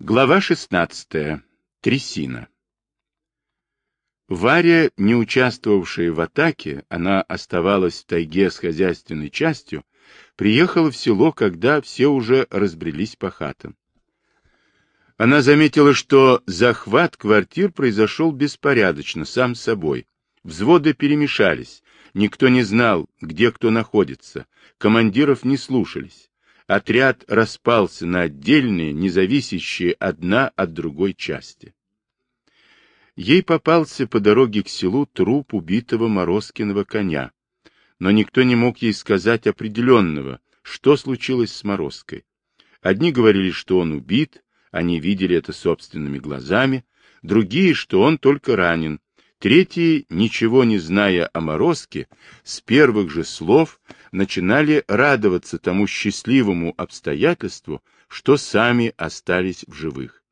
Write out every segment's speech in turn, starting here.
Глава 16. Трясина. Варя, не участвовавшая в атаке, она оставалась в тайге с хозяйственной частью, приехала в село, когда все уже разбрелись по хатам. Она заметила, что захват квартир произошел беспорядочно, сам собой. Взводы перемешались, никто не знал, где кто находится, командиров не слушались отряд распался на отдельные, независящие одна от другой части. Ей попался по дороге к селу труп убитого Морозкиного коня, но никто не мог ей сказать определенного, что случилось с Морозкой. Одни говорили, что он убит, они видели это собственными глазами, другие, что он только ранен, Третьи, ничего не зная о Морозке, с первых же слов начинали радоваться тому счастливому обстоятельству, что сами остались в живых.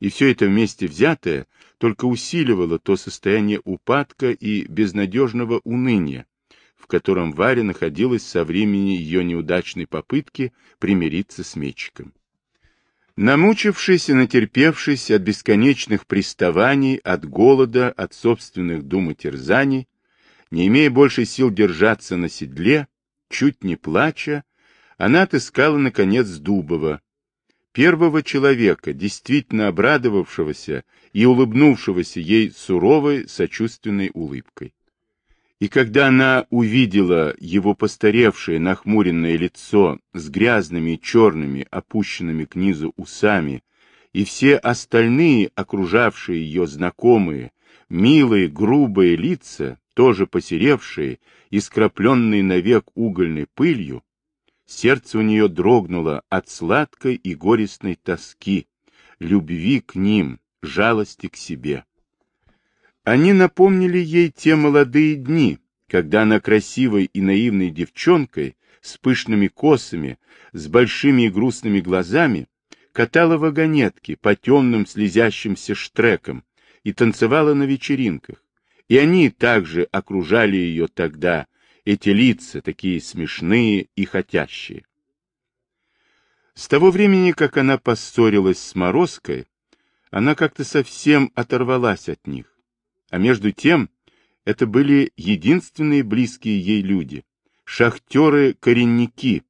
И все это вместе взятое только усиливало то состояние упадка и безнадежного уныния, в котором Варя находилась со времени ее неудачной попытки примириться с Мечиком. Намучившись и натерпевшись от бесконечных приставаний, от голода, от собственных дум и терзаний, не имея больше сил держаться на седле, чуть не плача, она отыскала, наконец, Дубова, первого человека, действительно обрадовавшегося и улыбнувшегося ей суровой, сочувственной улыбкой. И когда она увидела его постаревшее, нахмуренное лицо с грязными черными, опущенными к низу усами, и все остальные, окружавшие ее знакомые, милые, грубые лица, тоже посеревшие и скрапленные навек угольной пылью, сердце у нее дрогнуло от сладкой и горестной тоски, любви к ним, жалости к себе. Они напомнили ей те молодые дни, когда она красивой и наивной девчонкой, с пышными косами, с большими и грустными глазами, катала вагонетки по темным слезящимся штрекам и танцевала на вечеринках. И они также окружали ее тогда, эти лица, такие смешные и хотящие. С того времени, как она поссорилась с Морозкой, она как-то совсем оторвалась от них а между тем, это были единственные близкие ей люди, шахтеры-коренники,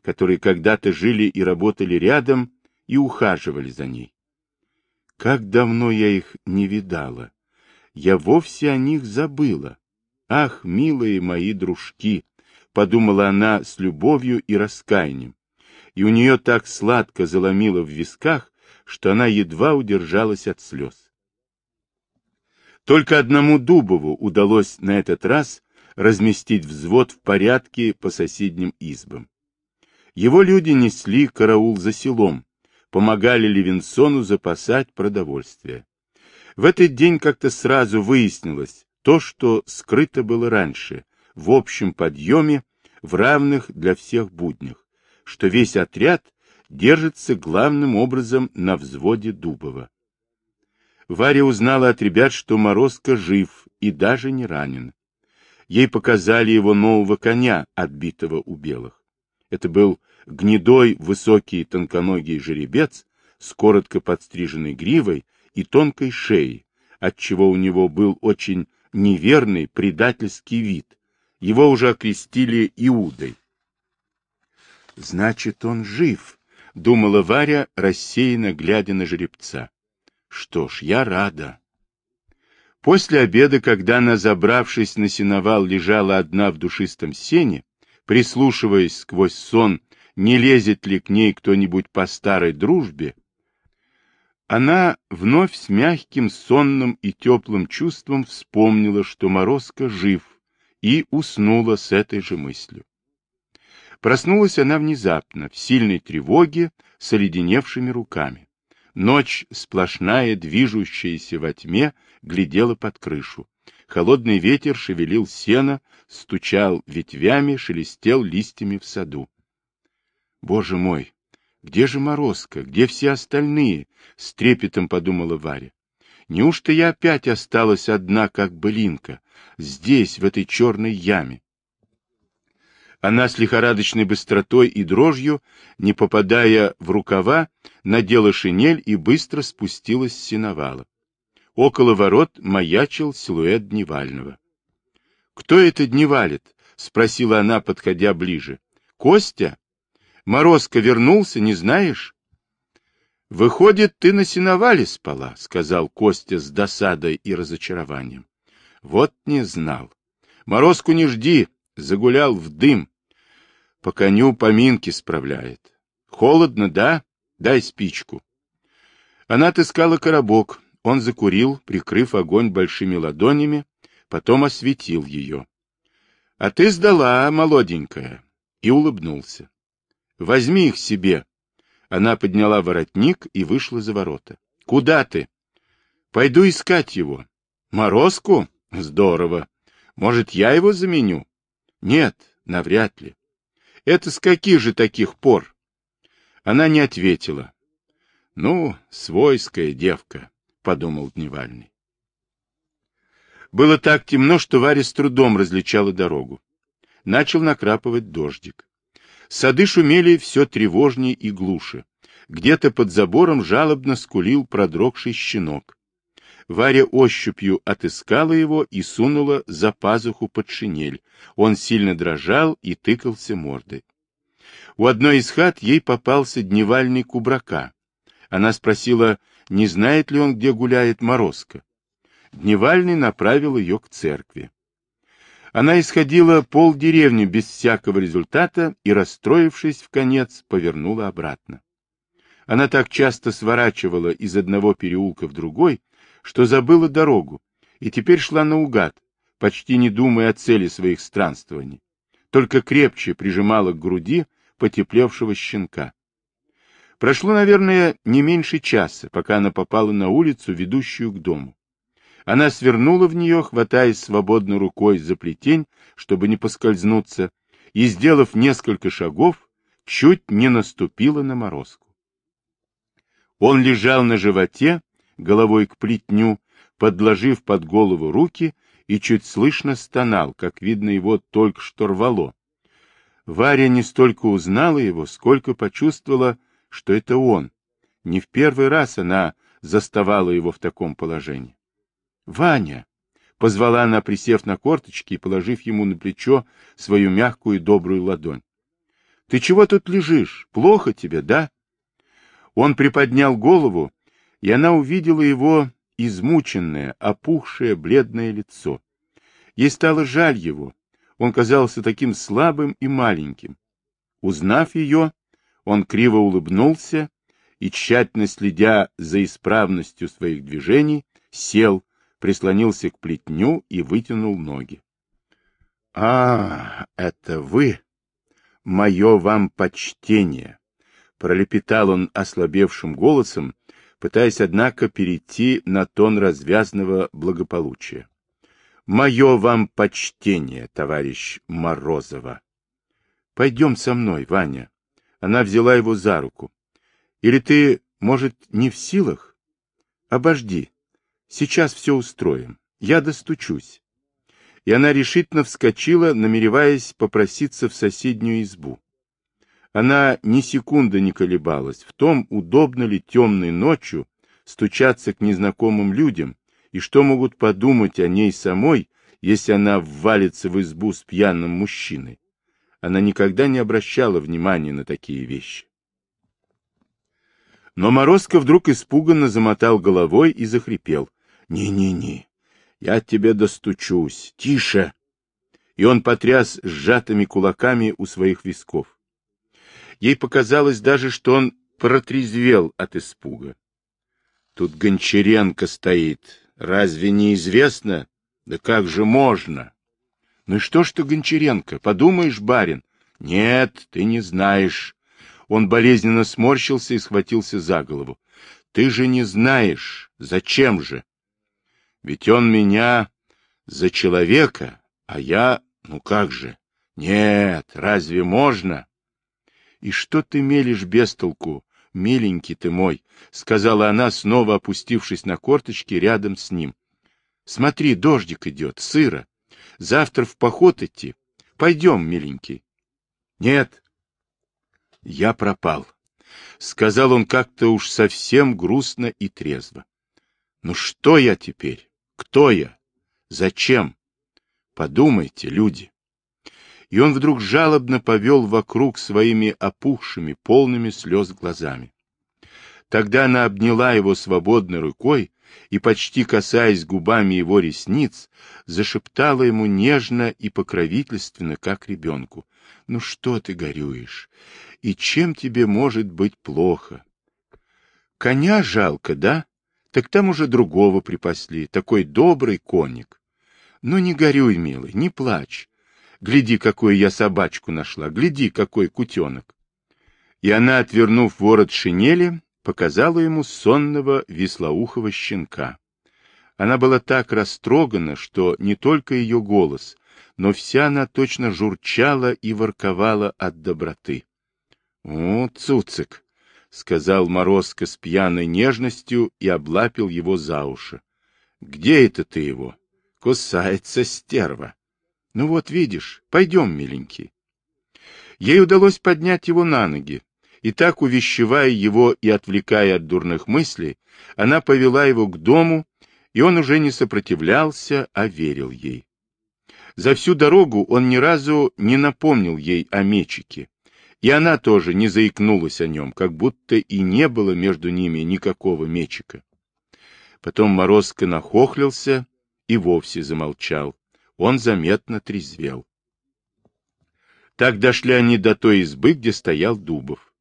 которые когда-то жили и работали рядом и ухаживали за ней. Как давно я их не видала! Я вовсе о них забыла. Ах, милые мои дружки! — подумала она с любовью и раскаянием. И у нее так сладко заломило в висках, что она едва удержалась от слез. Только одному Дубову удалось на этот раз разместить взвод в порядке по соседним избам. Его люди несли караул за селом, помогали Левинсону запасать продовольствие. В этот день как-то сразу выяснилось то, что скрыто было раньше, в общем подъеме, в равных для всех буднях, что весь отряд держится главным образом на взводе Дубова. Варя узнала от ребят, что Морозко жив и даже не ранен. Ей показали его нового коня, отбитого у белых. Это был гнедой, высокий, тонконогий жеребец с коротко подстриженной гривой и тонкой шеей, отчего у него был очень неверный предательский вид. Его уже окрестили Иудой. «Значит, он жив», — думала Варя, рассеянно глядя на жеребца. Что ж, я рада. После обеда, когда она, забравшись на сеновал, лежала одна в душистом сене, прислушиваясь сквозь сон, не лезет ли к ней кто-нибудь по старой дружбе, она вновь с мягким, сонным и теплым чувством вспомнила, что Морозко жив, и уснула с этой же мыслью. Проснулась она внезапно, в сильной тревоге, с оледеневшими руками. Ночь, сплошная, движущаяся во тьме, глядела под крышу. Холодный ветер шевелил сено, стучал ветвями, шелестел листьями в саду. Боже мой, где же Морозко, где все остальные? С трепетом подумала Варя. Неужто я опять осталась одна, как былинка, здесь, в этой черной яме? Она с лихорадочной быстротой и дрожью, не попадая в рукава, надела шинель и быстро спустилась с сеновала. Около ворот маячил силуэт Дневального. — Кто это дневалит? — спросила она, подходя ближе. — Костя? Морозко вернулся, не знаешь? — Выходит, ты на сеновале спала, — сказал Костя с досадой и разочарованием. — Вот не знал. Морозку не жди, загулял в дым. По коню поминки справляет. Холодно, да? Дай спичку. Она отыскала коробок. Он закурил, прикрыв огонь большими ладонями, потом осветил ее. — А ты сдала, молоденькая, и улыбнулся. — Возьми их себе. Она подняла воротник и вышла за ворота. — Куда ты? — Пойду искать его. — Морозку? Здорово. Может, я его заменю? — Нет, навряд ли. — Это с каких же таких пор? Она не ответила. — Ну, свойская девка, — подумал Дневальный. Было так темно, что Варя с трудом различала дорогу. Начал накрапывать дождик. Сады шумели все тревожнее и глуше. Где-то под забором жалобно скулил продрогший щенок. Варя ощупью отыскала его и сунула за пазуху под шинель. Он сильно дрожал и тыкался мордой. У одной из хат ей попался дневальный кубрака. Она спросила, не знает ли он, где гуляет Морозко. Дневальный направил ее к церкви. Она исходила полдеревни без всякого результата и, расстроившись в конец, повернула обратно. Она так часто сворачивала из одного переулка в другой, что забыла дорогу, и теперь шла наугад, почти не думая о цели своих странствований, только крепче прижимала к груди потеплевшего щенка. Прошло, наверное, не меньше часа, пока она попала на улицу, ведущую к дому. Она свернула в нее, хватаясь свободной рукой за плетень, чтобы не поскользнуться, и, сделав несколько шагов, чуть не наступила на морозку. Он лежал на животе, головой к плетню, подложив под голову руки, и чуть слышно стонал, как видно, его только что рвало. Варя не столько узнала его, сколько почувствовала, что это он. Не в первый раз она заставала его в таком положении. «Ваня!» — позвала она, присев на корточки и положив ему на плечо свою мягкую и добрую ладонь. «Ты чего тут лежишь? Плохо тебе, да?» Он приподнял голову, и она увидела его измученное, опухшее, бледное лицо. Ей стало жаль его. Он казался таким слабым и маленьким. Узнав ее, он криво улыбнулся и, тщательно следя за исправностью своих движений, сел, прислонился к плетню и вытянул ноги. — А, это вы! Мое вам почтение! — пролепетал он ослабевшим голосом, пытаясь, однако, перейти на тон развязного благополучия. — Мое вам почтение, товарищ Морозова! — Пойдем со мной, Ваня. Она взяла его за руку. — Или ты, может, не в силах? Обожди, Сейчас все устроим. Я достучусь. И она решительно вскочила, намереваясь попроситься в соседнюю избу. Она ни секунды не колебалась в том, удобно ли темной ночью стучаться к незнакомым людям, и что могут подумать о ней самой, если она ввалится в избу с пьяным мужчиной. Она никогда не обращала внимания на такие вещи. Но Морозко вдруг испуганно замотал головой и захрипел. «Не-не-не, я тебе достучусь. Тише!» И он потряс сжатыми кулаками у своих висков. Ей показалось даже, что он протрезвел от испуга. Тут Гончаренко стоит. Разве не известно? Да как же можно? Ну и что ж ты, Гончаренко, подумаешь, барин? Нет, ты не знаешь. Он болезненно сморщился и схватился за голову. Ты же не знаешь. Зачем же? Ведь он меня за человека, а я, ну как же? Нет, разве можно? И что ты мелешь без толку, миленький ты мой, сказала она, снова опустившись на корточки рядом с ним. Смотри, дождик идет, сыро. Завтра в поход идти. Пойдем, миленький. Нет, я пропал. Сказал он как-то уж совсем грустно и трезво. Ну что я теперь? Кто я? Зачем? Подумайте, люди. И он вдруг жалобно повел вокруг своими опухшими, полными слез глазами. Тогда она обняла его свободной рукой и, почти касаясь губами его ресниц, зашептала ему нежно и покровительственно, как ребенку. — Ну что ты горюешь? И чем тебе может быть плохо? — Коня жалко, да? Так там уже другого припасли, такой добрый конник. Ну не горюй, милый, не плачь. Гляди, какую я собачку нашла, гляди, какой кутенок. И она, отвернув ворот шинели, показала ему сонного веслоухого щенка. Она была так растрогана, что не только ее голос, но вся она точно журчала и ворковала от доброты. — О, цуцик! — сказал Морозко с пьяной нежностью и облапил его за уши. — Где это ты его? — Кусается стерва. — Ну вот видишь, пойдем, миленький. Ей удалось поднять его на ноги, и так, увещевая его и отвлекая от дурных мыслей, она повела его к дому, и он уже не сопротивлялся, а верил ей. За всю дорогу он ни разу не напомнил ей о мечике, и она тоже не заикнулась о нем, как будто и не было между ними никакого мечика. Потом Морозко нахохлился и вовсе замолчал. Он заметно трезвел. Так дошли они до той избы, где стоял Дубов.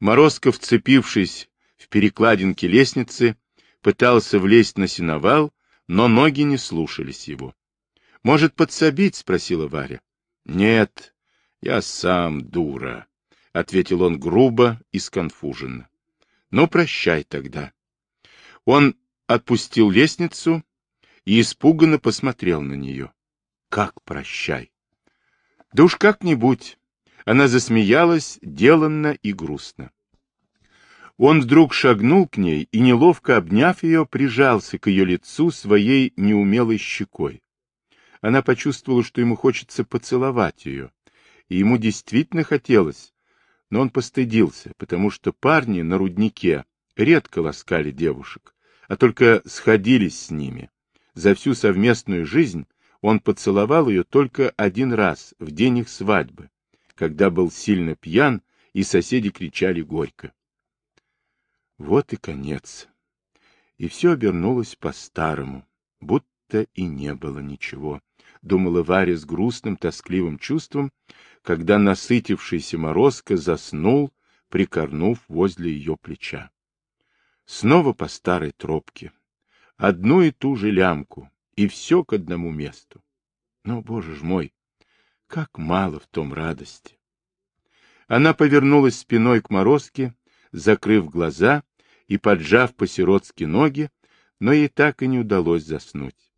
Морозко, вцепившись в перекладинки лестницы, пытался влезть на сеновал, но ноги не слушались его. — Может, подсобить? — спросила Варя. — Нет, я сам дура, — ответил он грубо и сконфуженно. — Ну, прощай тогда. Он отпустил лестницу и испуганно посмотрел на нее. — Как прощай? — Да уж как-нибудь. Она засмеялась деланно и грустно. Он вдруг шагнул к ней и, неловко обняв ее, прижался к ее лицу своей неумелой щекой. Она почувствовала, что ему хочется поцеловать ее, и ему действительно хотелось, но он постыдился, потому что парни на руднике редко ласкали девушек, а только сходились с ними. За всю совместную жизнь он поцеловал ее только один раз, в день их свадьбы, когда был сильно пьян, и соседи кричали горько. Вот и конец. И все обернулось по-старому, будто и не было ничего, думала Варя с грустным, тоскливым чувством, когда насытившийся морозко заснул, прикорнув возле ее плеча. Снова по старой тропке. Одну и ту же лямку, и все к одному месту. Но, боже ж мой, как мало в том радости! Она повернулась спиной к морозке, закрыв глаза и поджав по-сиротски ноги, но ей так и не удалось заснуть.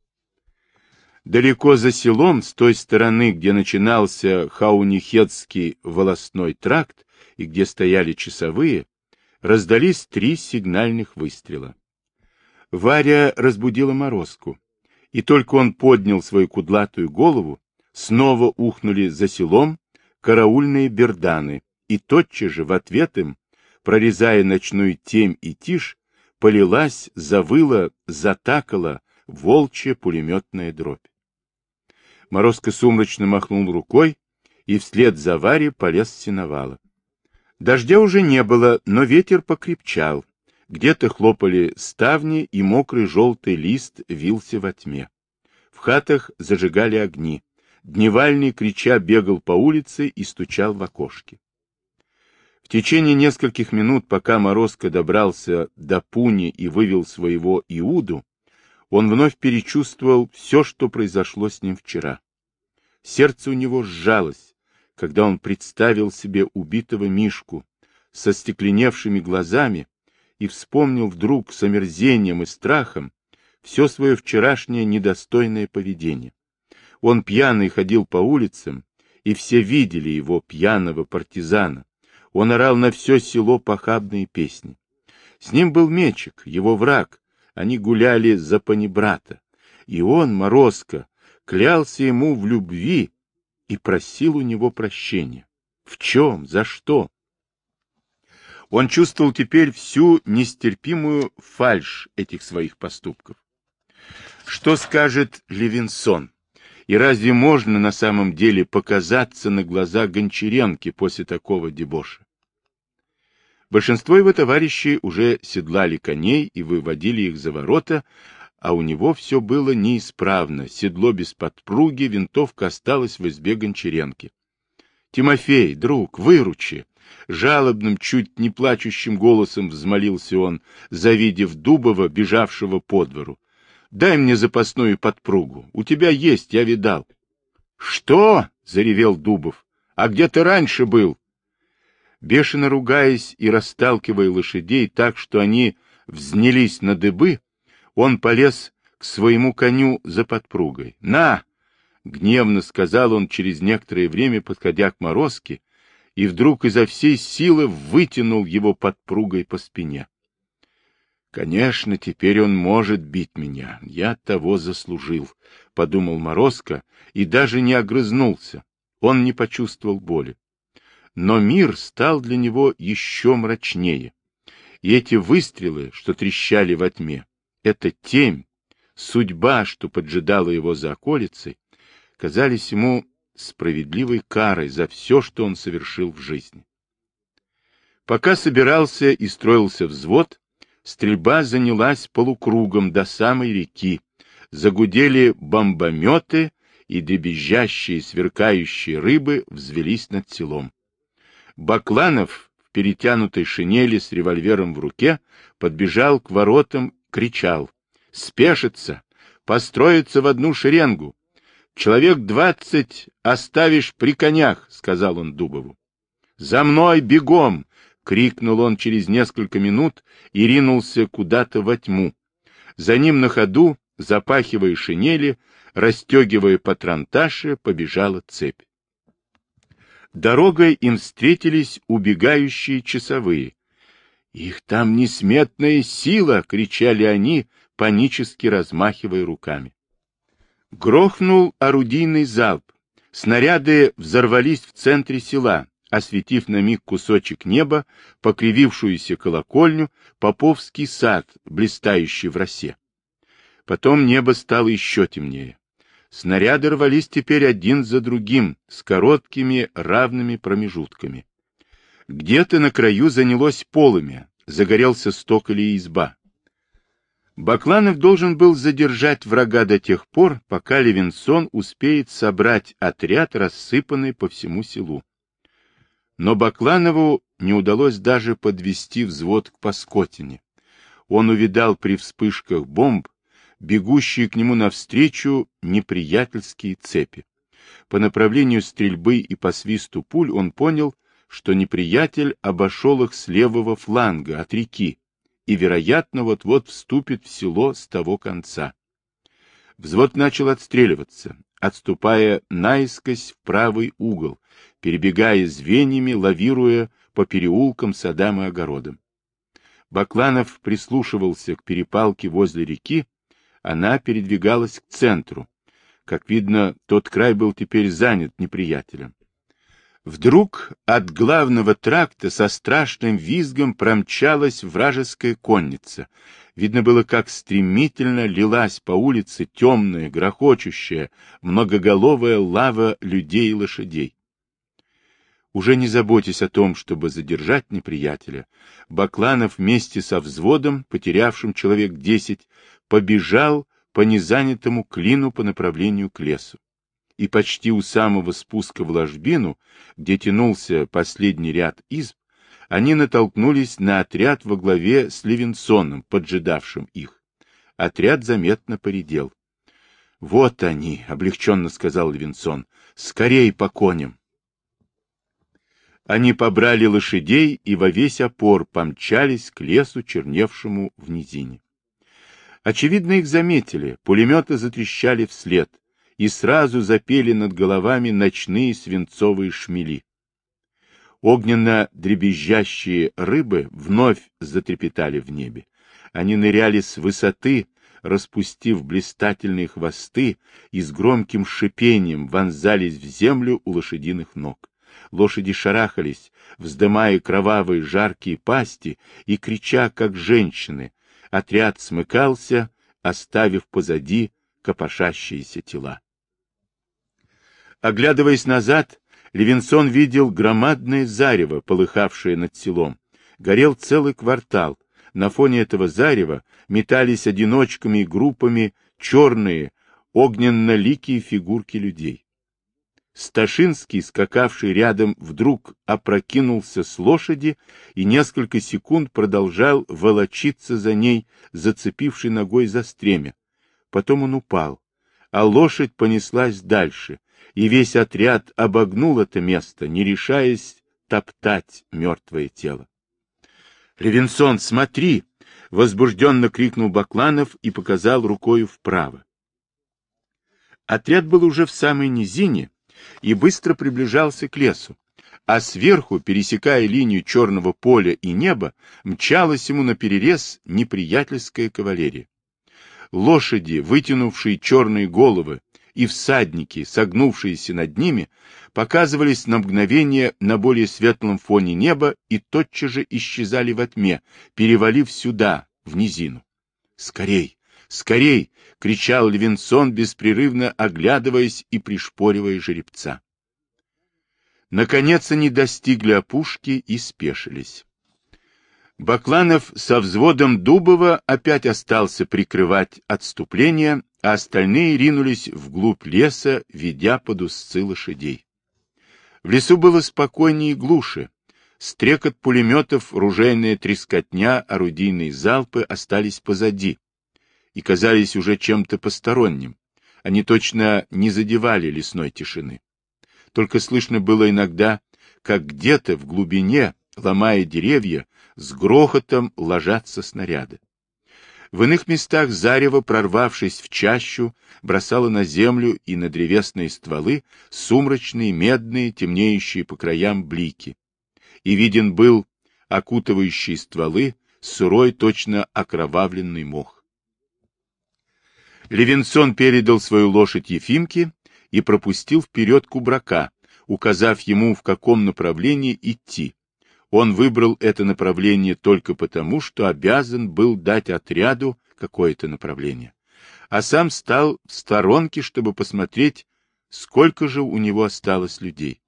Далеко за селом, с той стороны, где начинался Хаунихетский волосной тракт и где стояли часовые, раздались три сигнальных выстрела. Варя разбудила Морозку, и только он поднял свою кудлатую голову, снова ухнули за селом караульные берданы, и тотчас же в ответ им прорезая ночную темь и тишь, полилась, завыла, затакала волчья пулеметная дробь. Морозко сумрачно махнул рукой и вслед за Варей полез с сеновала. Дождя уже не было, но ветер покрепчал. Где-то хлопали ставни, и мокрый желтый лист вился во тьме. В хатах зажигали огни. Дневальный, крича, бегал по улице и стучал в окошки. В течение нескольких минут, пока Морозко добрался до Пуни и вывел своего Иуду, он вновь перечувствовал все, что произошло с ним вчера. Сердце у него сжалось, когда он представил себе убитого Мишку со стекленевшими глазами и вспомнил вдруг с омерзением и страхом все свое вчерашнее недостойное поведение. Он пьяный ходил по улицам, и все видели его, пьяного партизана, он орал на все село похабные песни. С ним был Мечик, его враг. Они гуляли за панибрата. И он, Морозко, клялся ему в любви и просил у него прощения. В чем? За что? Он чувствовал теперь всю нестерпимую фальшь этих своих поступков. Что скажет Левинсон? И разве можно на самом деле показаться на глаза Гончаренки после такого дебоша? Большинство его товарищей уже седлали коней и выводили их за ворота, а у него все было неисправно, седло без подпруги, винтовка осталась в избе Гончаренки. — Тимофей, друг, выручи! Жалобным, чуть не плачущим голосом взмолился он, завидев Дубова, бежавшего по двору. — Дай мне запасную подпругу. У тебя есть, я видал. — Что? — заревел Дубов. — А где ты раньше был? Бешено ругаясь и расталкивая лошадей так, что они взнялись на дыбы, он полез к своему коню за подпругой. «На!» — гневно сказал он через некоторое время, подходя к Морозке, и вдруг изо всей силы вытянул его подпругой по спине. «Конечно, теперь он может бить меня. Я того заслужил», — подумал Морозко и даже не огрызнулся. Он не почувствовал боли но мир стал для него еще мрачнее. И эти выстрелы, что трещали во тьме, эта темь, судьба, что поджидала его за околицей, казались ему справедливой карой за все, что он совершил в жизни. Пока собирался и строился взвод, стрельба занялась полукругом до самой реки, загудели бомбометы, и дребезжащие сверкающие рыбы взвелись над селом. Бакланов в перетянутой шинели с револьвером в руке подбежал к воротам, кричал. «Спешится! Построиться в одну шеренгу! Человек двадцать оставишь при конях!» — сказал он Дубову. «За мной бегом!» — крикнул он через несколько минут и ринулся куда-то во тьму. За ним на ходу, запахивая шинели, расстегивая патронташи, побежала цепь. Дорогой им встретились убегающие часовые. «Их там несметная сила!» — кричали они, панически размахивая руками. Грохнул орудийный залп. Снаряды взорвались в центре села, осветив на миг кусочек неба, покривившуюся колокольню, Поповский сад, блистающий в росе. Потом небо стало еще темнее. Снаряды рвались теперь один за другим, с короткими равными промежутками. Где-то на краю занялось полымя, загорелся сток или изба. Бакланов должен был задержать врага до тех пор, пока Левинсон успеет собрать отряд, рассыпанный по всему селу. Но Бакланову не удалось даже подвести взвод к Паскотине. Он увидал при вспышках бомб бегущие к нему навстречу неприятельские цепи. По направлению стрельбы и по свисту пуль он понял, что неприятель обошел их с левого фланга, от реки, и, вероятно, вот-вот вступит в село с того конца. Взвод начал отстреливаться, отступая наискось в правый угол, перебегая звеньями, лавируя по переулкам, садам и огородам. Бакланов прислушивался к перепалке возле реки она передвигалась к центру. Как видно, тот край был теперь занят неприятелем. Вдруг от главного тракта со страшным визгом промчалась вражеская конница. Видно было, как стремительно лилась по улице темная, грохочущая, многоголовая лава людей и лошадей. Уже не заботясь о том, чтобы задержать неприятеля, Бакланов вместе со взводом, потерявшим человек десять, побежал по незанятому клину по направлению к лесу. И почти у самого спуска в ложбину, где тянулся последний ряд изб, они натолкнулись на отряд во главе с Левинсоном, поджидавшим их. Отряд заметно поредел. — Вот они, — облегченно сказал Левинсон, — скорей по коням. Они побрали лошадей и во весь опор помчались к лесу, черневшему в низине. Очевидно, их заметили, пулеметы затрещали вслед, и сразу запели над головами ночные свинцовые шмели. Огненно-дребезжащие рыбы вновь затрепетали в небе. Они ныряли с высоты, распустив блистательные хвосты и с громким шипением вонзались в землю у лошадиных ног. Лошади шарахались, вздымая кровавые жаркие пасти и крича, как женщины. Отряд смыкался, оставив позади копошащиеся тела. Оглядываясь назад, Левинсон видел громадное зарево, полыхавшее над селом. Горел целый квартал. На фоне этого зарева метались одиночками и группами черные, огненно-ликие фигурки людей. Сташинский, скакавший рядом, вдруг опрокинулся с лошади и несколько секунд продолжал волочиться за ней, зацепивший ногой за стремя. Потом он упал, а лошадь понеслась дальше, и весь отряд обогнул это место, не решаясь топтать мертвое тело. — Левинсон, смотри! — возбужденно крикнул Бакланов и показал рукою вправо. Отряд был уже в самой низине и быстро приближался к лесу, а сверху, пересекая линию черного поля и неба, мчалась ему на перерез неприятельская кавалерия. Лошади, вытянувшие черные головы, и всадники, согнувшиеся над ними, показывались на мгновение на более светлом фоне неба и тотчас же исчезали во тьме, перевалив сюда, в низину. «Скорей! Скорей!» — кричал Левинсон, беспрерывно оглядываясь и пришпоривая жеребца. Наконец они достигли опушки и спешились. Бакланов со взводом Дубова опять остался прикрывать отступление, а остальные ринулись вглубь леса, ведя под узцы лошадей. В лесу было спокойнее и глуше. Стрекот пулеметов, ружейная трескотня, орудийные залпы остались позади и казались уже чем-то посторонним. Они точно не задевали лесной тишины. Только слышно было иногда, как где-то в глубине, ломая деревья, с грохотом ложатся снаряды. В иных местах зарево, прорвавшись в чащу, бросало на землю и на древесные стволы сумрачные, медные, темнеющие по краям блики. И виден был окутывающий стволы сырой, точно окровавленный мох. Левинсон передал свою лошадь Ефимке и пропустил вперед кубрака, указав ему, в каком направлении идти, он выбрал это направление только потому, что обязан был дать отряду какое-то направление, а сам стал в сторонке, чтобы посмотреть, сколько же у него осталось людей.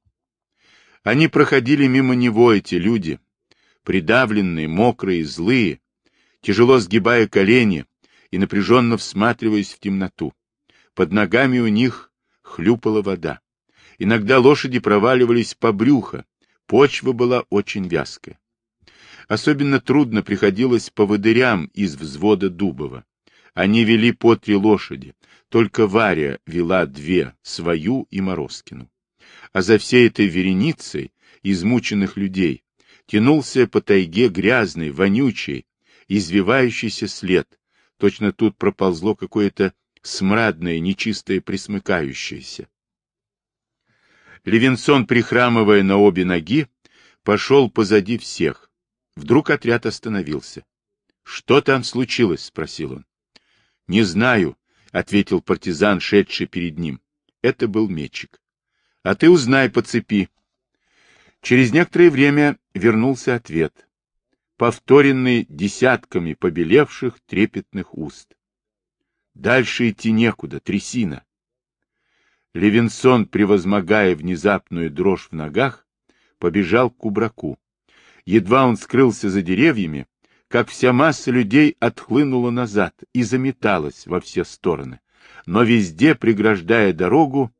Они проходили мимо него, эти люди, придавленные, мокрые, злые, тяжело сгибая колени и напряженно всматриваясь в темноту. Под ногами у них хлюпала вода. Иногда лошади проваливались по брюхо, Почва была очень вязкая. Особенно трудно приходилось по поводырям из взвода Дубова. Они вели по три лошади, только Варя вела две, свою и Морозкину. А за всей этой вереницей измученных людей тянулся по тайге грязный, вонючий, извивающийся след. Точно тут проползло какое-то смрадное, нечистое присмыкающееся. Левинсон, прихрамывая на обе ноги, пошел позади всех. Вдруг отряд остановился. — Что там случилось? — спросил он. — Не знаю, — ответил партизан, шедший перед ним. Это был Мечик. — А ты узнай по цепи. Через некоторое время вернулся ответ, повторенный десятками побелевших трепетных уст. Дальше идти некуда, трясина. Левинсон, превозмогая внезапную дрожь в ногах, побежал к кубраку. Едва он скрылся за деревьями, как вся масса людей отхлынула назад и заметалась во все стороны. Но везде, преграждая дорогу,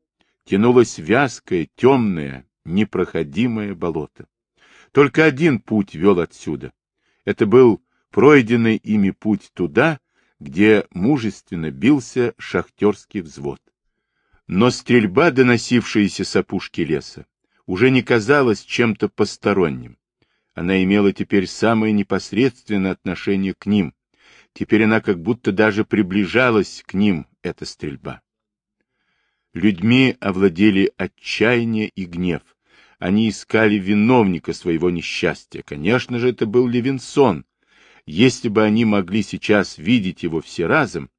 тянулось вязкое, темное, непроходимое болото. Только один путь вел отсюда. Это был пройденный ими путь туда, где мужественно бился шахтерский взвод. Но стрельба, доносившаяся с опушки леса, уже не казалась чем-то посторонним. Она имела теперь самое непосредственное отношение к ним. Теперь она как будто даже приближалась к ним, эта стрельба. Людьми овладели отчаяние и гнев. Они искали виновника своего несчастья. Конечно же, это был Левинсон. Если бы они могли сейчас видеть его все разом,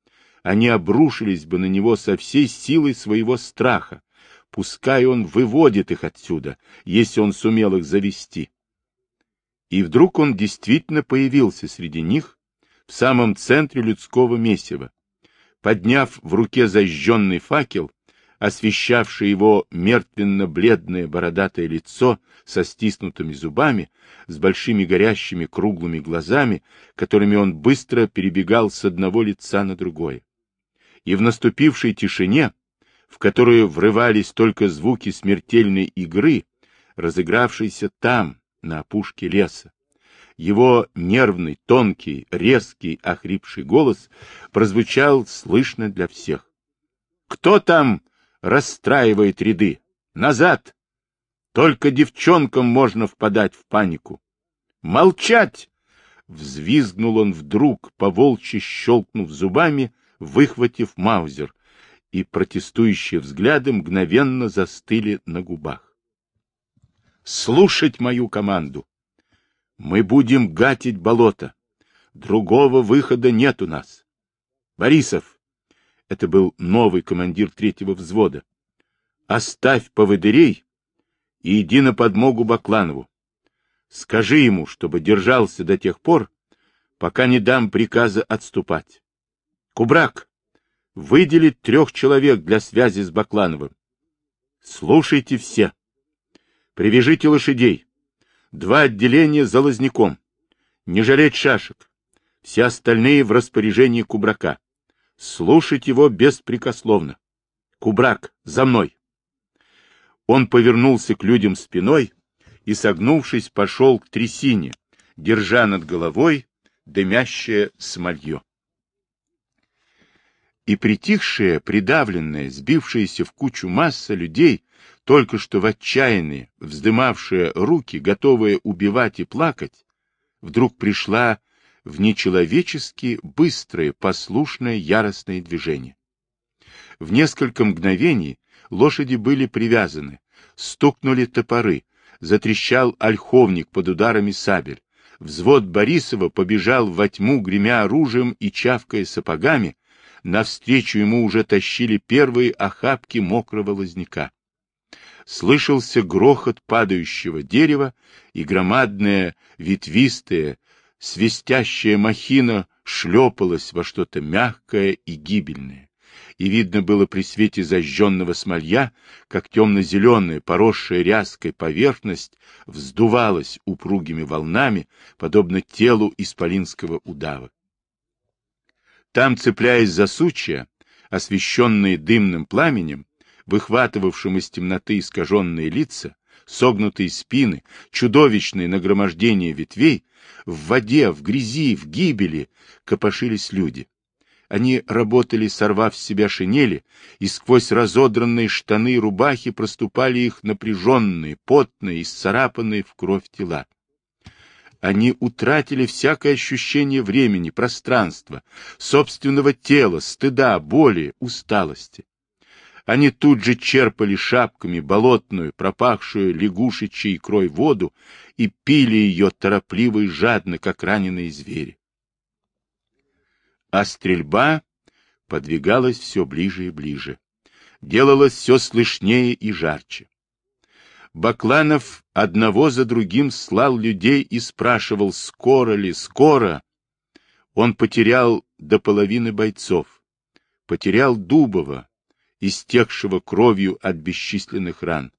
они обрушились бы на него со всей силой своего страха, Пускай он выводит их отсюда, если он сумел их завести. И вдруг он действительно появился среди них в самом центре людского месива. Подняв в руке зажженный факел, освещавший его мертвенно-бледное бородатое лицо со стиснутыми зубами, с большими горящими круглыми глазами, которыми он быстро перебегал с одного лица на другое. И в наступившей тишине, в которую врывались только звуки смертельной игры, разыгравшейся там, на опушке леса, его нервный, тонкий, резкий, охрипший голос прозвучал слышно для всех. «Кто там расстраивает ряды. Назад! Только девчонкам можно впадать в панику. Молчать! Взвизгнул он вдруг, поволчьи щелкнув зубами, выхватив маузер, и протестующие взгляды мгновенно застыли на губах. Слушать мою команду. Мы будем гатить болото. Другого выхода нет у нас. Борисов, это был новый командир третьего взвода, оставь поводырей и иди на подмогу Бакланову. Скажи ему, чтобы держался до тех пор, пока не дам приказа отступать. Кубрак, выделить трех человек для связи с Баклановым. Слушайте все. Привяжите лошадей. Два отделения за лозняком. Не жалеть шашек. Все остальные в распоряжении Кубрака слушать его беспрекословно. Кубрак, за мной! Он повернулся к людям спиной и, согнувшись, пошел к трясине, держа над головой дымящее смолье. И притихшая, придавленная, сбившаяся в кучу масса людей, только что в отчаянии, вздымавшая руки, готовые убивать и плакать, вдруг пришла в нечеловечески быстрое, послушное, яростное движение. В несколько мгновений лошади были привязаны, стукнули топоры, затрещал ольховник под ударами сабель. Взвод Борисова побежал во тьму, гремя оружием и чавкая сапогами, навстречу ему уже тащили первые охапки мокрого лозняка. Слышался грохот падающего дерева и громадное ветвистое, свистящая махина шлепалась во что-то мягкое и гибельное, и видно было при свете зажженного смолья, как темно-зеленая, поросшая ряской поверхность вздувалась упругими волнами, подобно телу исполинского удава. Там, цепляясь за сучья, освещенные дымным пламенем, выхватывавшим из темноты искаженные лица, согнутые спины, чудовищные нагромождения ветвей, в воде, в грязи, в гибели копошились люди. Они работали, сорвав с себя шинели, и сквозь разодранные штаны и рубахи проступали их напряженные, потные, исцарапанные в кровь тела. Они утратили всякое ощущение времени, пространства, собственного тела, стыда, боли, усталости. Они тут же черпали шапками болотную, пропахшую лягушечьей икрой воду и пили ее торопливо и жадно, как раненые звери. А стрельба подвигалась все ближе и ближе. Делалось все слышнее и жарче. Бакланов одного за другим слал людей и спрашивал, скоро ли, скоро. Он потерял до половины бойцов. Потерял Дубова, истекшего кровью от бесчисленных ран,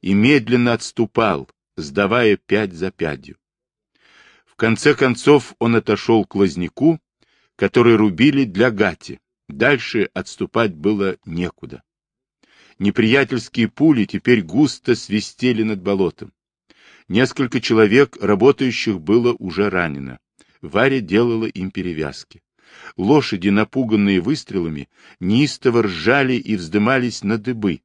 и медленно отступал, сдавая пять за пятью. В конце концов он отошел к лазняку, который рубили для гати. Дальше отступать было некуда. Неприятельские пули теперь густо свистели над болотом. Несколько человек, работающих, было уже ранено. Варя делала им перевязки. Лошади, напуганные выстрелами, неистово ржали и вздымались на дыбы.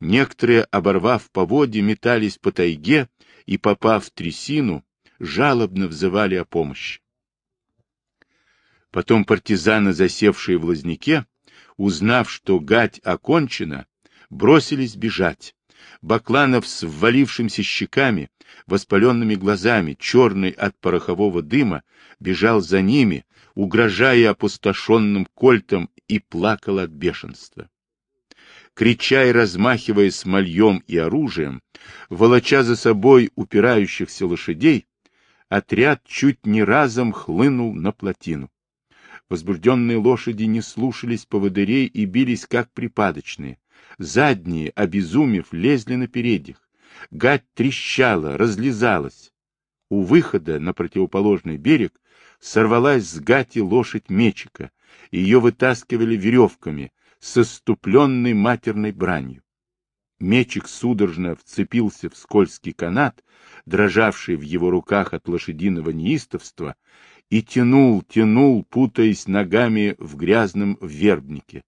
Некоторые, оборвав поводья, метались по тайге и, попав в трясину, жалобно взывали о помощи. Потом партизаны, засевшие в лазняке, узнав, что гать окончена, бросились бежать. Бакланов с ввалившимся щеками, воспаленными глазами, черный от порохового дыма, бежал за ними, угрожая опустошенным кольтом, и плакал от бешенства. крича и размахивая смольем и оружием, волоча за собой упирающихся лошадей, отряд чуть не разом хлынул на плотину. Возбужденные лошади не слушались поводырей и бились как припадочные. Задние, обезумев, лезли на передних. Гать трещала, разлезалась. У выхода на противоположный берег сорвалась с гати лошадь мечика. Ее вытаскивали веревками, со ступленной матерной бранью. Мечик судорожно вцепился в скользкий канат, дрожавший в его руках от лошадиного неистовства, и тянул, тянул, путаясь ногами в грязном вербнике.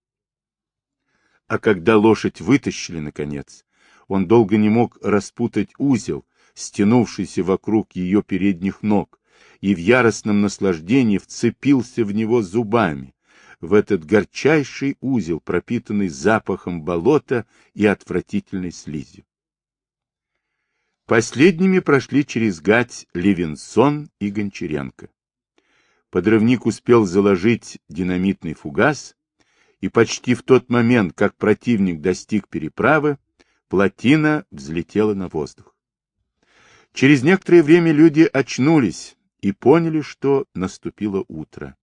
А когда лошадь вытащили, наконец, он долго не мог распутать узел, стянувшийся вокруг ее передних ног, и в яростном наслаждении вцепился в него зубами, в этот горчайший узел, пропитанный запахом болота и отвратительной слизью. Последними прошли через гать Левинсон и Гончаренко. Подрывник успел заложить динамитный фугас, и почти в тот момент, как противник достиг переправы, плотина взлетела на воздух. Через некоторое время люди очнулись и поняли, что наступило утро.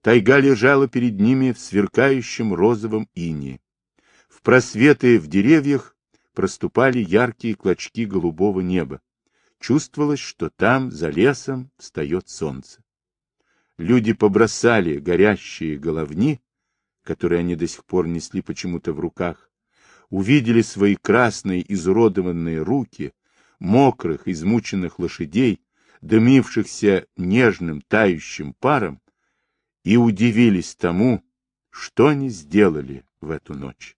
Тайга лежала перед ними в сверкающем розовом ине. В просветы в деревьях проступали яркие клочки голубого неба. Чувствовалось, что там, за лесом, встает солнце. Люди побросали горящие головни, которые они до сих пор несли почему-то в руках, увидели свои красные изуродованные руки, мокрых, измученных лошадей, дымившихся нежным тающим паром, и удивились тому, что они сделали в эту ночь.